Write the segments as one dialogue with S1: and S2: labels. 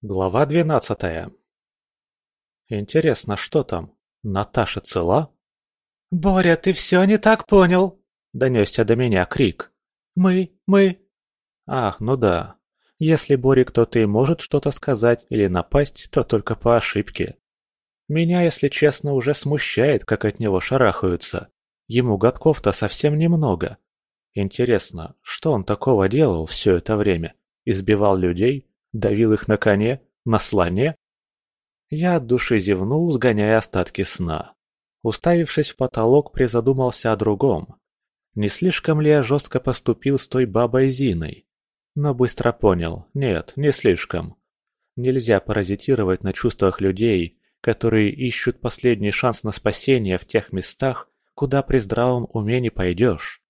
S1: Глава двенадцатая. Интересно, что там? Наташа цела?
S2: «Боря, ты все не так понял!» – донесся до меня крик. «Мы, мы...»
S1: Ах, ну да. Если Боре кто-то и может что-то сказать или напасть, то только по ошибке. Меня, если честно, уже смущает, как от него шарахаются. Ему годков-то совсем немного. Интересно, что он такого делал все это время? Избивал людей? Давил их на коне? На слоне? Я от души зевнул, сгоняя остатки сна. Уставившись в потолок, призадумался о другом. Не слишком ли я жестко поступил с той бабой Зиной? Но быстро понял, нет, не слишком. Нельзя паразитировать на чувствах людей, которые ищут последний шанс на спасение в тех местах, куда при здравом уме не пойдешь.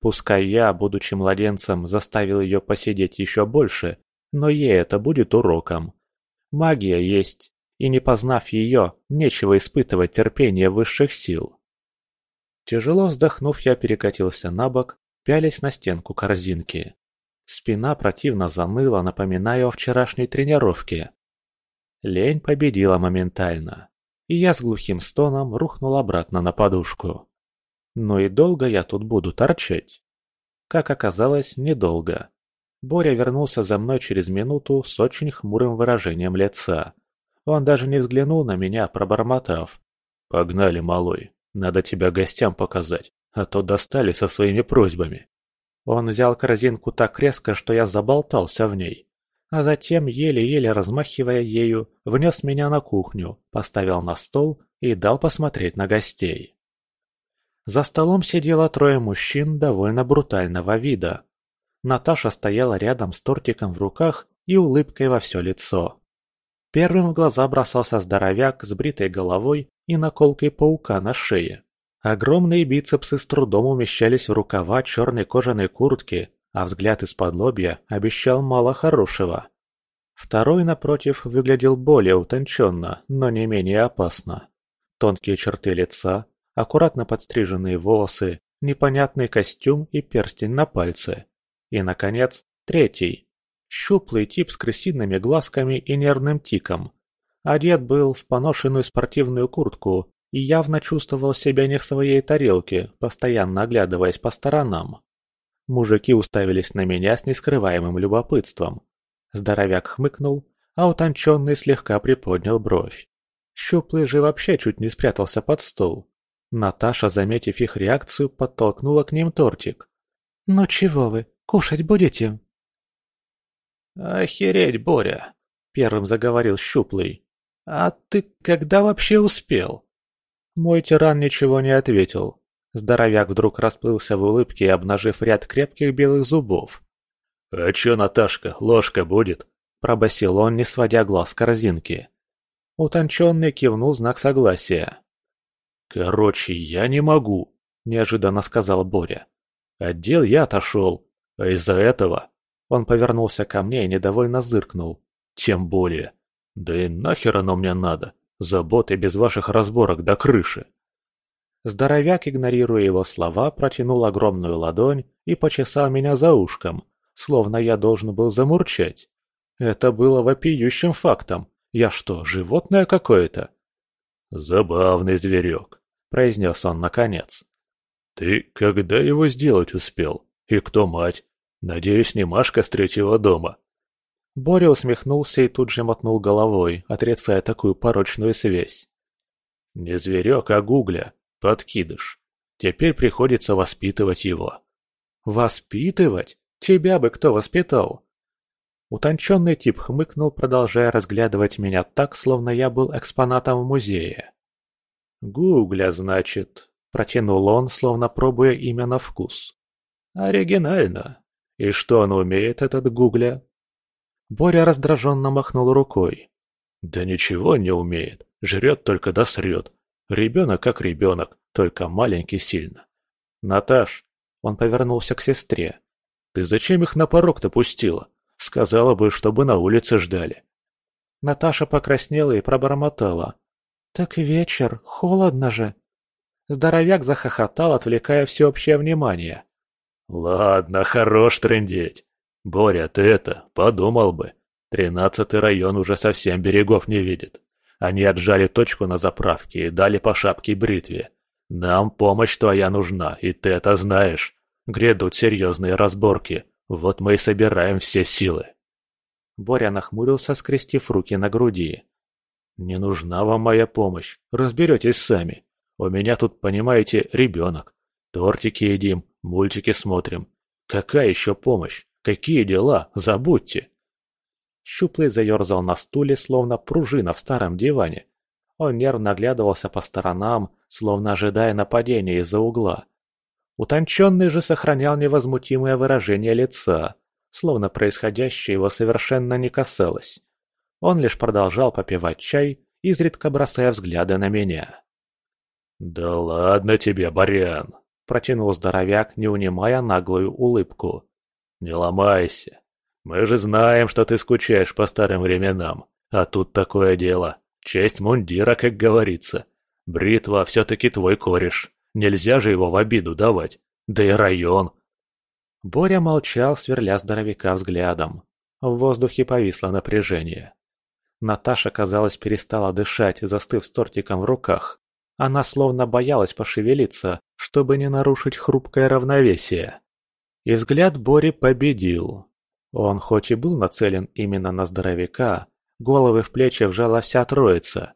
S1: Пускай я, будучи младенцем, заставил ее посидеть еще больше, но ей это будет уроком. Магия есть, и не познав ее, нечего испытывать терпение высших сил. Тяжело вздохнув, я перекатился на бок, пялясь на стенку корзинки. Спина противно заныла, напоминая о вчерашней тренировке. Лень победила моментально, и я с глухим стоном рухнул обратно на подушку. Ну и долго я тут буду торчать? Как оказалось, недолго. Боря вернулся за мной через минуту с очень хмурым выражением лица. Он даже не взглянул на меня, пробормотав. «Погнали, малой, надо тебя гостям показать, а то достали со своими просьбами». Он взял корзинку так резко, что я заболтался в ней. А затем, еле-еле размахивая ею, внес меня на кухню, поставил на стол и дал посмотреть на гостей. За столом сидело трое мужчин довольно брутального вида. Наташа стояла рядом с тортиком в руках и улыбкой во все лицо. Первым в глаза бросался здоровяк с бритой головой и наколкой паука на шее. Огромные бицепсы с трудом умещались в рукава черной кожаной куртки, а взгляд из-под лобья обещал мало хорошего. Второй, напротив, выглядел более утонченно, но не менее опасно. Тонкие черты лица, аккуратно подстриженные волосы, непонятный костюм и перстень на пальце. И, наконец, третий, Щуплый тип с крысиными глазками и нервным тиком. Одет был в поношенную спортивную куртку и явно чувствовал себя не в своей тарелке, постоянно оглядываясь по сторонам. Мужики уставились на меня с нескрываемым любопытством. Здоровяк хмыкнул, а утонченный слегка приподнял бровь. Щуплый же вообще чуть не спрятался под стол. Наташа, заметив их реакцию, подтолкнула к ним тортик. «Ну чего вы, кушать будете?»
S2: «Охереть, Боря!» – первым заговорил Щуплый. «А ты когда вообще успел?»
S1: Мой тиран ничего не ответил. Здоровяк вдруг расплылся в улыбке, обнажив ряд крепких белых зубов.
S3: «А чё, Наташка, ложка будет?»
S1: – пробасил он, не сводя глаз с корзинки. Утонченный кивнул знак согласия.
S3: «Короче, я не могу», – неожиданно сказал Боря. «Отдел я отошел, а из-за этого он повернулся ко мне и недовольно зыркнул. «Тем более. Да и нахер оно мне надо? Заботы без ваших разборок до крыши!»
S1: Здоровяк, игнорируя его слова, протянул огромную ладонь и почесал меня за ушком, словно я должен был замурчать. Это было вопиющим фактом. Я что, животное какое-то?
S3: «Забавный зверек», — произнес он наконец. «Ты когда его сделать успел? И кто мать? Надеюсь, не Машка с третьего дома.
S1: Боря усмехнулся и тут же мотнул головой, отрицая такую порочную связь.
S3: Не зверек, а гугля. Подкидыш. Теперь приходится воспитывать его.
S1: Воспитывать? Тебя бы кто воспитал? Утонченный тип хмыкнул, продолжая разглядывать меня так, словно я был экспонатом в музее. «Гугля, значит», — протянул он, словно пробуя имя на вкус. «Оригинально. И что он умеет, этот Гугля? Боря раздраженно махнул рукой.
S3: Да ничего не умеет, жрет только да срет. Ребенок как ребенок, только маленький сильно.
S1: Наташ, он повернулся к сестре.
S3: Ты зачем их на порог-то пустила? Сказала бы, чтобы на улице ждали.
S1: Наташа покраснела и пробормотала. «Так вечер, холодно же». Здоровяк захохотал, отвлекая всеобщее внимание.
S3: Ладно, хорош трындеть. Боря, ты это, подумал бы. Тринадцатый район уже совсем берегов не видит. Они отжали точку на заправке и дали по шапке бритве. Нам помощь твоя нужна, и ты это знаешь. Грядут серьезные разборки. Вот мы и собираем все силы.
S1: Боря нахмурился, скрестив руки на груди.
S3: «Не нужна вам моя помощь. Разберетесь сами. У меня тут, понимаете, ребенок. Тортики едим, мультики смотрим. Какая еще помощь? Какие дела? Забудьте!»
S1: Щуплый заерзал на стуле, словно пружина в старом диване. Он нервно оглядывался по сторонам, словно ожидая нападения из-за угла. Утонченный же сохранял невозмутимое выражение лица, словно происходящее его совершенно не касалось. Он лишь продолжал попивать чай, изредка бросая взгляды на меня.
S3: «Да ладно тебе, Барян!» – протянул здоровяк, не унимая наглую улыбку. «Не ломайся. Мы же знаем, что ты скучаешь по старым временам. А тут такое дело. Честь мундира, как говорится. Бритва все-таки твой кореш. Нельзя же его в обиду давать. Да и район.
S1: Боря молчал, сверля здоровяка взглядом. В воздухе повисло напряжение. Наташа, казалось, перестала дышать, застыв с тортиком в руках. Она словно боялась пошевелиться, чтобы не нарушить хрупкое равновесие. И взгляд Бори победил. Он хоть и был нацелен именно на здоровяка, головы в плечи вжала вся троица.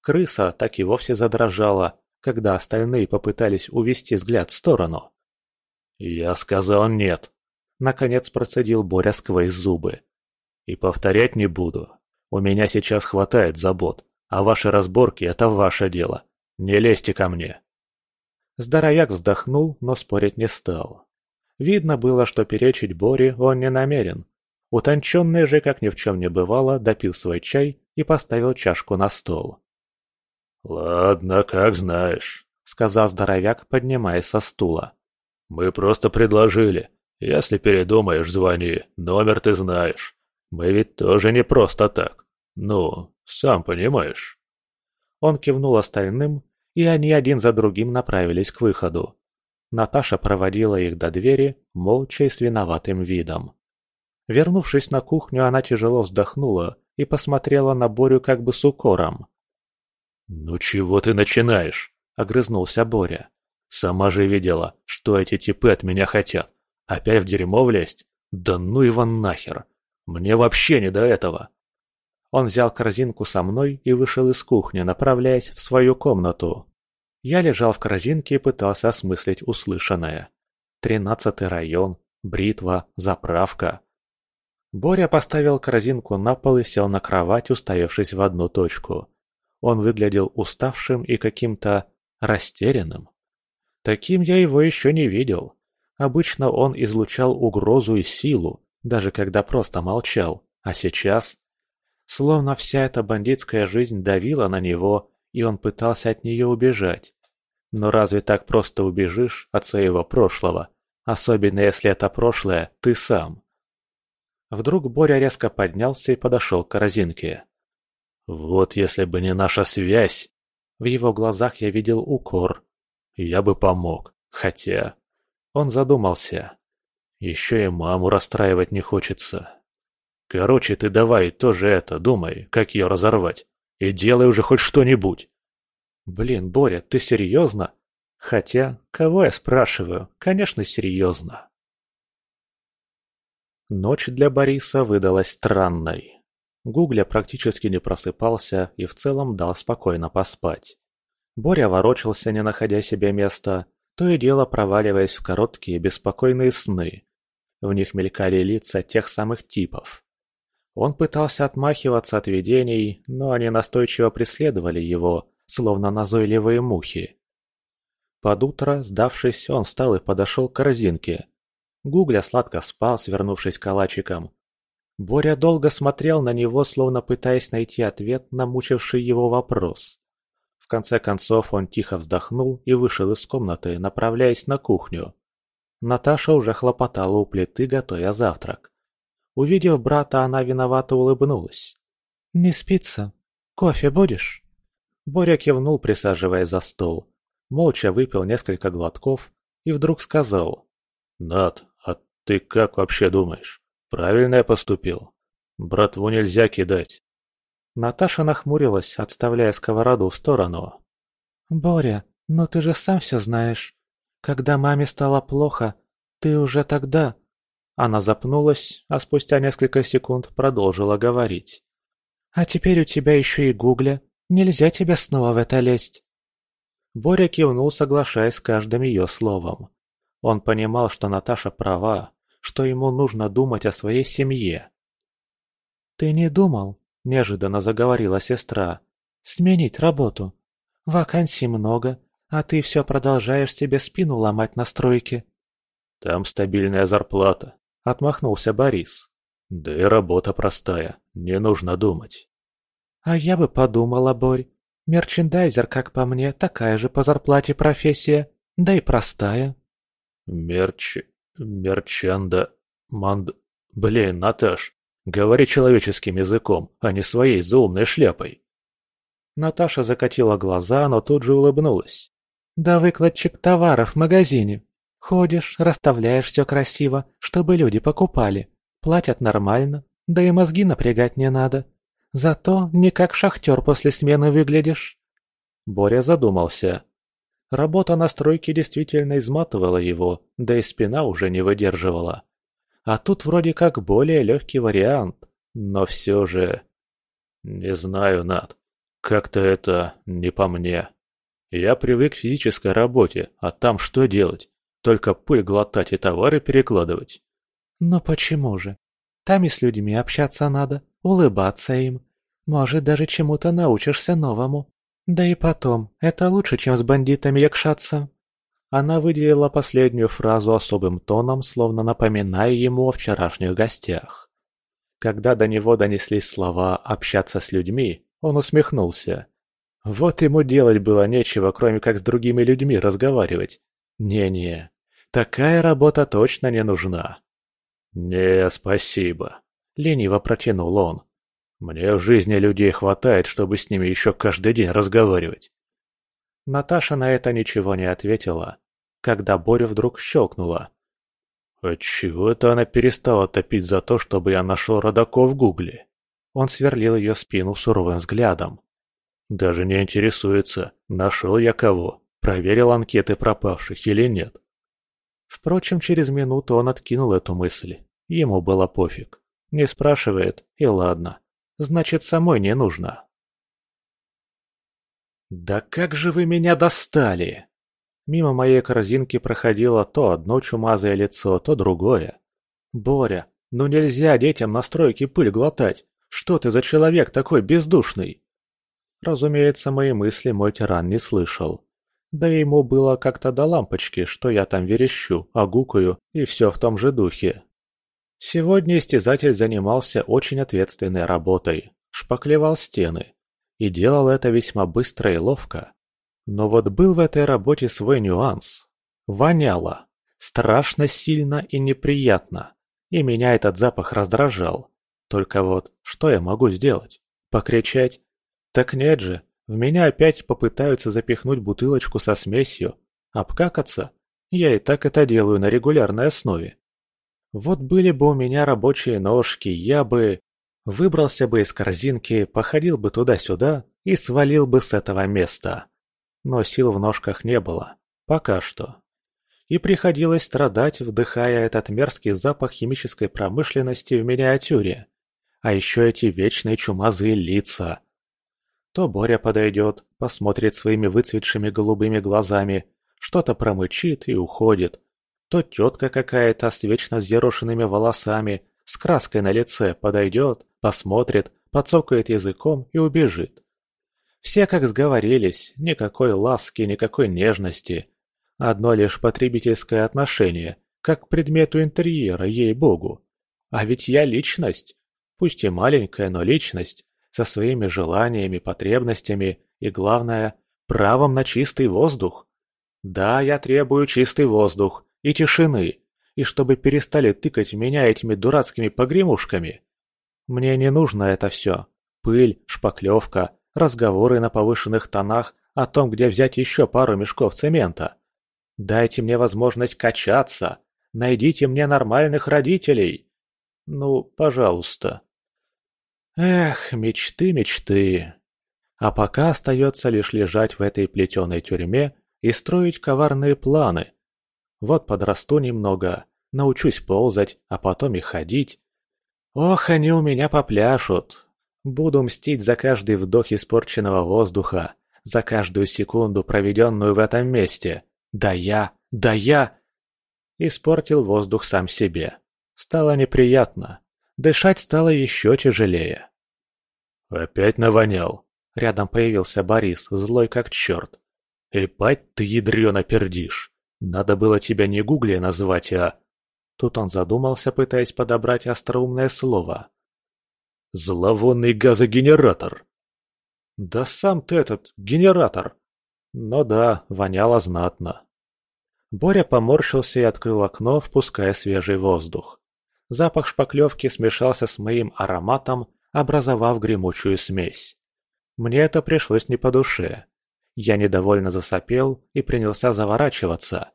S1: Крыса так и вовсе задрожала, когда остальные попытались увести взгляд в сторону.
S3: «Я сказал нет», — наконец процедил Боря сквозь зубы. «И повторять не буду. У меня сейчас хватает забот, а ваши разборки — это ваше дело. Не лезьте ко мне».
S1: Здоровяк вздохнул, но спорить не стал. Видно было, что перечить Боре он не намерен. Утонченный же, как ни в чем не бывало, допил свой чай и поставил чашку на стол.
S3: «Ладно, как знаешь», — сказал здоровяк, поднимаясь со стула. «Мы просто предложили. Если передумаешь, звони. Номер ты знаешь. Мы ведь тоже не просто так. Ну, сам понимаешь».
S1: Он кивнул остальным, и они один за другим направились к выходу. Наташа проводила их до двери, молча и с виноватым видом. Вернувшись на кухню, она тяжело вздохнула и посмотрела на Борю как бы с укором.
S3: «Ну чего ты начинаешь?» — огрызнулся Боря. «Сама же видела, что эти типы от меня хотят. Опять в дерьмо влезть? Да ну его нахер! Мне вообще не до этого!»
S1: Он взял корзинку со мной и вышел из кухни, направляясь в свою комнату. Я лежал в корзинке и пытался осмыслить услышанное. Тринадцатый район, бритва, заправка. Боря поставил корзинку на пол и сел на кровать, уставившись в одну точку. Он выглядел уставшим и каким-то растерянным. Таким я его еще не видел. Обычно он излучал угрозу и силу, даже когда просто молчал, а сейчас... Словно вся эта бандитская жизнь давила на него, и он пытался от нее убежать. Но разве так просто убежишь от своего прошлого, особенно если это прошлое ты сам? Вдруг Боря резко поднялся и подошел к корзинке.
S3: Вот если бы не наша связь.
S1: В его глазах я видел укор.
S3: Я бы помог. Хотя...
S1: Он задумался.
S3: Еще и маму расстраивать не хочется. Короче, ты давай тоже это, думай, как ее разорвать. И делай уже хоть что-нибудь.
S1: Блин, Боря, ты серьезно? Хотя, кого я спрашиваю? Конечно, серьезно. Ночь для Бориса выдалась странной. Гугля практически не просыпался и в целом дал спокойно поспать. Боря ворочался, не находя себе места, то и дело проваливаясь в короткие беспокойные сны. В них мелькали лица тех самых типов. Он пытался отмахиваться от видений, но они настойчиво преследовали его, словно назойливые мухи. Под утро, сдавшись, он встал и подошел к корзинке. Гугля сладко спал, свернувшись калачиком, Боря долго смотрел на него, словно пытаясь найти ответ на мучивший его вопрос. В конце концов он тихо вздохнул и вышел из комнаты, направляясь на кухню. Наташа уже хлопотала у плиты, готовя завтрак. Увидев брата, она виновато улыбнулась. «Не спится? Кофе будешь?» Боря кивнул, присаживаясь за стол. Молча выпил несколько глотков и вдруг сказал.
S3: «Над, а ты как вообще думаешь?» Правильно я поступил. Братву нельзя кидать.
S1: Наташа нахмурилась, отставляя сковороду в сторону.
S2: «Боря, но ты же сам все знаешь. Когда маме стало плохо, ты уже тогда...»
S1: Она запнулась, а спустя несколько секунд продолжила говорить.
S2: «А теперь у тебя еще и гугля. Нельзя тебе снова в это лезть».
S1: Боря кивнул, соглашаясь с каждым ее словом. Он понимал, что Наташа права, что ему нужно думать о своей семье.
S2: «Ты не думал?» – неожиданно заговорила сестра. «Сменить работу. Вакансий много, а ты все продолжаешь себе спину ломать на стройке».
S3: «Там стабильная зарплата», – отмахнулся Борис. «Да и работа простая, не нужно думать».
S2: «А я бы подумала, Борь. Мерчендайзер, как по мне, такая же по зарплате профессия, да и простая».
S3: «Мерч... мерчанда... манд... Блин, Наташ, говори человеческим языком, а не своей заумной шляпой».
S1: Наташа закатила глаза, но тут же улыбнулась.
S2: «Да выкладчик товаров в магазине. Ходишь, расставляешь все красиво, чтобы люди покупали. Платят нормально, да и мозги напрягать не надо. Зато не как шахтер после смены выглядишь».
S1: Боря задумался. Работа на стройке действительно изматывала его, да и спина уже не выдерживала. А тут вроде как более легкий вариант, но все же...
S3: Не знаю, Над. Как-то это не по мне. Я привык к физической работе, а там что делать? Только пыль глотать и товары перекладывать.
S2: Но почему же? Там и с людьми общаться надо, улыбаться им. Может, даже чему-то научишься новому. Да и потом, это лучше, чем с бандитами якшаться.
S1: Она выделила последнюю фразу особым тоном, словно напоминая ему о вчерашних гостях. Когда до него донеслись слова «общаться с людьми», он усмехнулся. Вот ему делать было нечего, кроме как с другими людьми разговаривать. Не-не, такая работа точно не нужна.
S3: «Не, спасибо», —
S1: лениво протянул он.
S3: «Мне в жизни людей хватает, чтобы с ними еще каждый день разговаривать».
S1: Наташа на это ничего не ответила, когда Боря вдруг щелкнула.
S3: «Отчего это она перестала топить за то, чтобы я нашел родаков в гугле?»
S1: Он сверлил ее спину суровым взглядом.
S3: Даже не интересуется, нашел я кого, проверил анкеты пропавших или нет.
S1: Впрочем, через минуту он откинул эту мысль. Ему было пофиг. Не спрашивает, и ладно. Значит, самой не нужно. «Да как же вы меня достали!» Мимо моей корзинки проходило то одно чумазое лицо, то другое. «Боря, ну нельзя детям на стройке пыль глотать. Что ты за человек такой бездушный?» Разумеется, мои мысли мой тиран не слышал. Да ему было как-то до лампочки, что я там верещу, огукаю и все в том же духе. Сегодня истязатель занимался очень ответственной работой, шпаклевал стены. И делал это весьма быстро и ловко. Но вот был в этой работе свой нюанс. Воняло. Страшно сильно и неприятно. И меня этот запах раздражал. Только вот, что я могу сделать? Покричать? Так нет же, в меня опять попытаются запихнуть бутылочку со смесью. Обкакаться? Я и так это делаю на регулярной основе. Вот были бы у меня рабочие ножки, я бы... Выбрался бы из корзинки, походил бы туда-сюда и свалил бы с этого места. Но сил в ножках не было. Пока что. И приходилось страдать, вдыхая этот мерзкий запах химической промышленности в миниатюре. А еще эти вечные чумазые лица. То Боря подойдет, посмотрит своими выцветшими голубыми глазами, что-то промычит и уходит. То тетка какая-то с вечно взъерошенными волосами, с краской на лице подойдет, посмотрит, подцокает языком и убежит. Все как сговорились, никакой ласки, никакой нежности. Одно лишь потребительское отношение, как к предмету интерьера, ей-богу. А ведь я личность, Пусть и маленькая, но личность, со своими желаниями, потребностями и, главное, правом на чистый воздух. Да, я требую чистый воздух и тишины, и чтобы перестали тыкать меня этими дурацкими погремушками. Мне не нужно это все. Пыль, шпаклевка, разговоры на повышенных тонах о том, где взять еще пару мешков цемента. Дайте мне возможность качаться. Найдите мне нормальных родителей. Ну, пожалуйста. Эх, мечты, мечты. А пока остается лишь лежать в этой плетеной тюрьме и строить коварные планы. Вот подрасту немного, научусь ползать, а потом и ходить. Ох, они у меня попляшут. Буду мстить за каждый вдох испорченного воздуха, за каждую секунду, проведенную в этом месте. Да я, да я... Испортил воздух сам себе. Стало неприятно. Дышать стало еще тяжелее.
S3: «Опять навонял!»
S1: Рядом появился Борис, злой как черт.
S3: «Эпать ты ядрёно пердишь! Надо было тебя не Гугли назвать, а...»
S1: Тут он задумался, пытаясь подобрать остроумное слово.
S3: «Зловонный газогенератор!»
S1: «Да сам ты этот, генератор!» Но да, воняло знатно. Боря поморщился и открыл окно, впуская свежий воздух. Запах шпаклевки смешался с моим ароматом, образовав гремучую смесь. Мне это пришлось не по душе. Я недовольно засопел и принялся заворачиваться.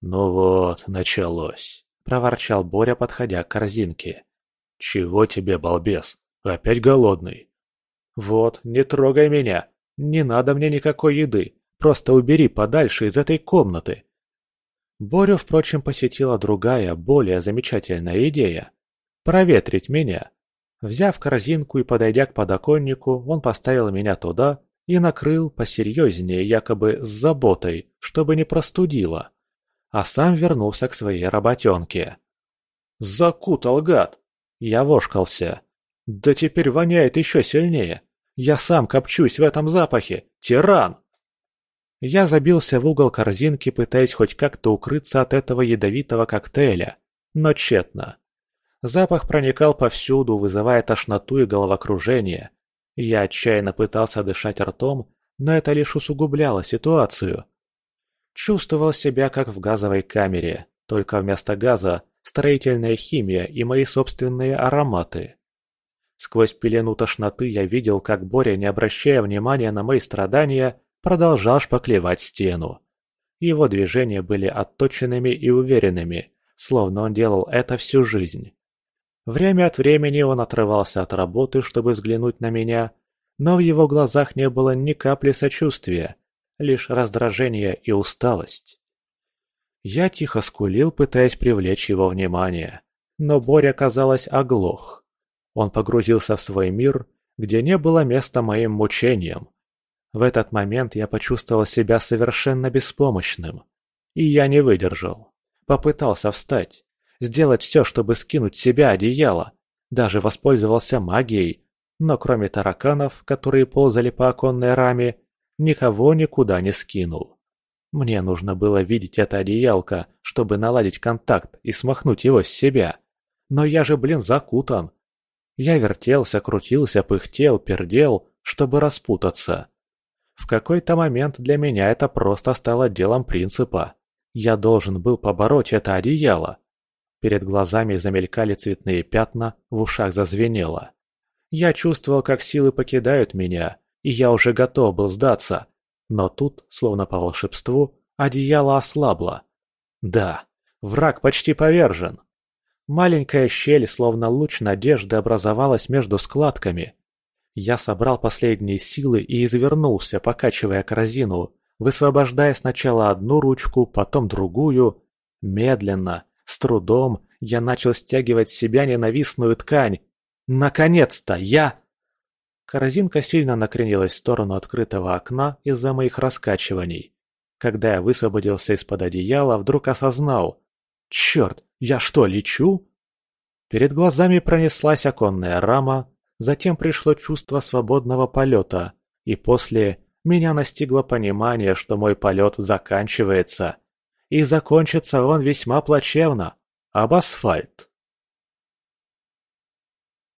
S3: «Ну вот, началось», — проворчал Боря, подходя к корзинке. «Чего тебе, балбес? Опять голодный?»
S1: «Вот, не трогай меня. Не надо мне никакой еды. Просто убери подальше из этой комнаты». Борю, впрочем, посетила другая, более замечательная идея. Проветрить меня. Взяв корзинку и подойдя к подоконнику, он поставил меня туда и накрыл посерьезнее, якобы с заботой, чтобы не простудило. А сам вернулся к своей работенке. «Закутал, гад!» Я вошкался. «Да теперь воняет еще сильнее. Я сам копчусь в этом запахе. Тиран!» Я забился в угол корзинки, пытаясь хоть как-то укрыться от этого ядовитого коктейля, но тщетно. Запах проникал повсюду, вызывая тошноту и головокружение. Я отчаянно пытался дышать ртом, но это лишь усугубляло ситуацию. Чувствовал себя как в газовой камере, только вместо газа строительная химия и мои собственные ароматы. Сквозь пелену тошноты я видел, как Боря, не обращая внимания на мои страдания, продолжал шпаклевать стену. Его движения были отточенными и уверенными, словно он делал это всю жизнь. Время от времени он отрывался от работы, чтобы взглянуть на меня, но в его глазах не было ни капли сочувствия, лишь раздражение и усталость. Я тихо скулил, пытаясь привлечь его внимание, но Боря, казалось, оглох. Он погрузился в свой мир, где не было места моим мучениям, в этот момент я почувствовал себя совершенно беспомощным. И я не выдержал. Попытался встать, сделать все, чтобы скинуть с себя одеяло. Даже воспользовался магией, но кроме тараканов, которые ползали по оконной раме, никого никуда не скинул. Мне нужно было видеть это одеялко, чтобы наладить контакт и смахнуть его с себя. Но я же, блин, закутан. Я вертелся, крутился, пыхтел, пердел, чтобы распутаться. В какой-то момент для меня это просто стало делом принципа. Я должен был побороть это одеяло. Перед глазами замелькали цветные пятна, в ушах зазвенело. Я чувствовал, как силы покидают меня, и я уже готов был сдаться. Но тут, словно по волшебству, одеяло ослабло. Да, враг почти повержен. Маленькая щель, словно луч надежды, образовалась между складками. Я собрал последние силы и извернулся, покачивая корзину, высвобождая сначала одну ручку, потом другую. Медленно, с трудом, я начал стягивать с себя ненавистную ткань. Наконец-то я... Корзинка сильно накренилась в сторону открытого окна из-за моих раскачиваний. Когда я высвободился из-под одеяла, вдруг осознал. Черт, я что, лечу? Перед глазами пронеслась оконная рама, Затем пришло чувство свободного полета, и после меня настигло понимание, что мой полет заканчивается. И закончится он весьма плачевно, об асфальт.